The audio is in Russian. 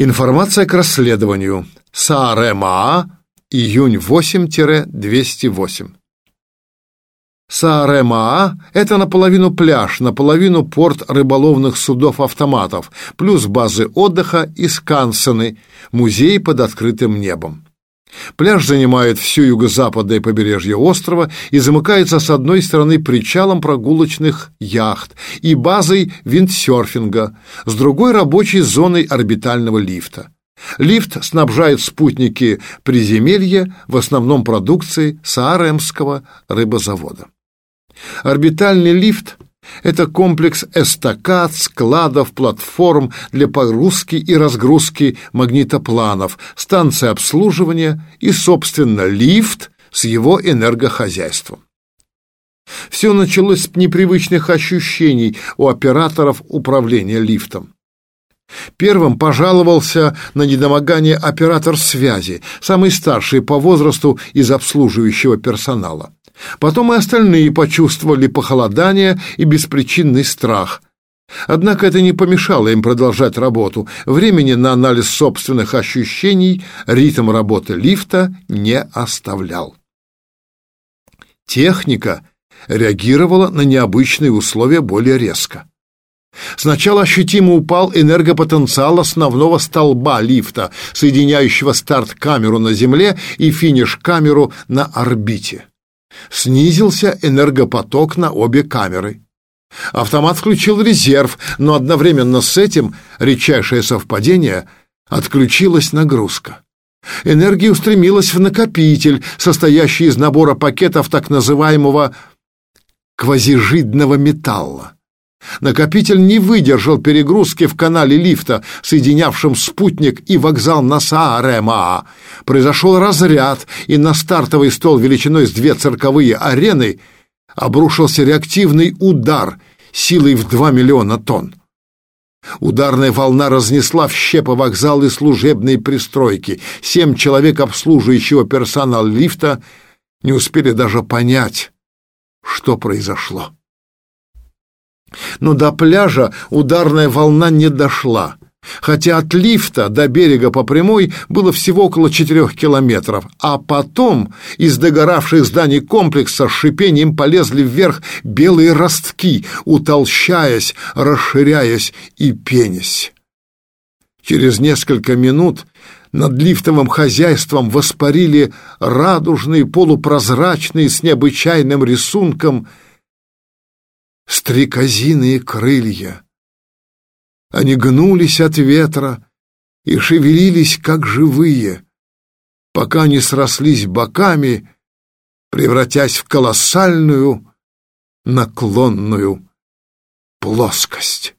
Информация к расследованию. САРМА, июнь 8-208. САРМА – это наполовину пляж, наполовину порт рыболовных судов-автоматов, плюс базы отдыха и скансены, музей под открытым небом. Пляж занимает всю юго-западное побережье острова и замыкается с одной стороны причалом прогулочных яхт и базой виндсерфинга, с другой – рабочей зоной орбитального лифта. Лифт снабжает спутники приземелья в основном продукцией Сааремского рыбозавода. Орбитальный лифт это комплекс эстакад, складов, платформ для погрузки и разгрузки магнитопланов, станция обслуживания и, собственно, лифт с его энергохозяйством. Все началось с непривычных ощущений у операторов управления лифтом. Первым пожаловался на недомогание оператор связи, самый старший по возрасту из обслуживающего персонала. Потом и остальные почувствовали похолодание и беспричинный страх. Однако это не помешало им продолжать работу. Времени на анализ собственных ощущений ритм работы лифта не оставлял. Техника реагировала на необычные условия более резко. Сначала ощутимо упал энергопотенциал основного столба лифта, соединяющего старт-камеру на Земле и финиш-камеру на орбите. Снизился энергопоток на обе камеры. Автомат включил резерв, но одновременно с этим, редчайшее совпадение, отключилась нагрузка. Энергия устремилась в накопитель, состоящий из набора пакетов так называемого квазижидного металла. Накопитель не выдержал перегрузки в канале лифта, соединявшем спутник и вокзал на Саарема. Произошел разряд, и на стартовый стол величиной с две цирковые арены обрушился реактивный удар силой в 2 миллиона тонн. Ударная волна разнесла в щепы вокзал и служебные пристройки. Семь человек обслуживающего персонал лифта не успели даже понять, что произошло. Но до пляжа ударная волна не дошла, хотя от лифта до берега по прямой было всего около четырех километров, а потом из догоравших зданий комплекса с шипением полезли вверх белые ростки, утолщаясь, расширяясь и пенясь. Через несколько минут над лифтовым хозяйством воспарили радужные полупрозрачные с необычайным рисунком – стрекозиные крылья. Они гнулись от ветра и шевелились, как живые, пока не срослись боками, превратясь в колоссальную наклонную плоскость.